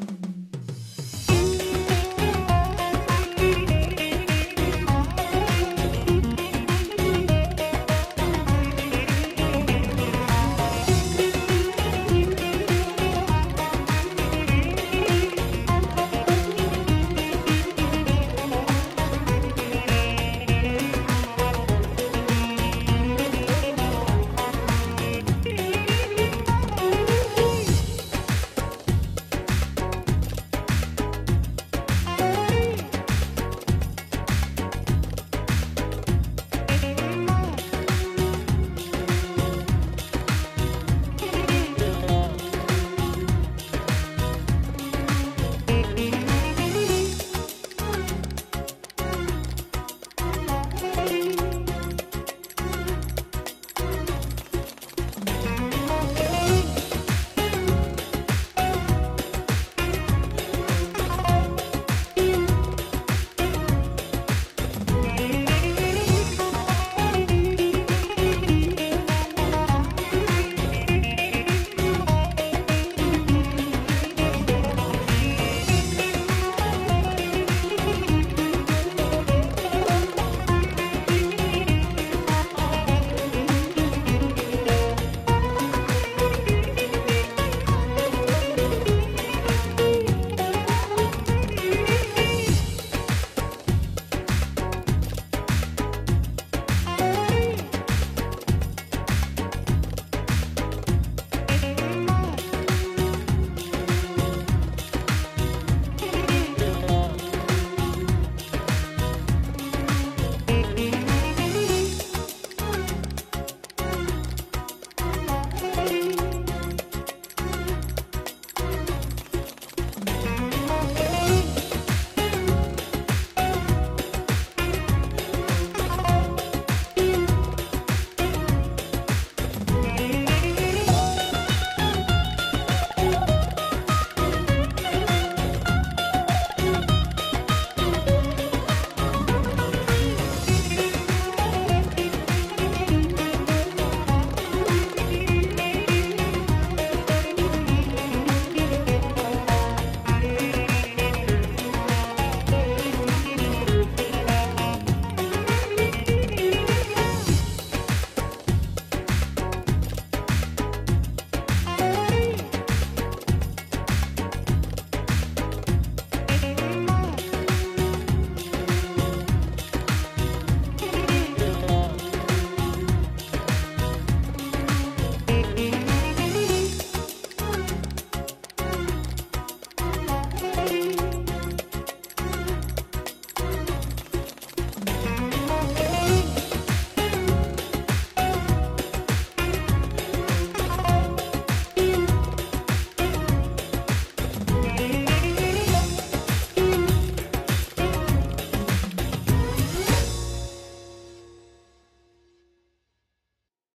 Mm-hmm.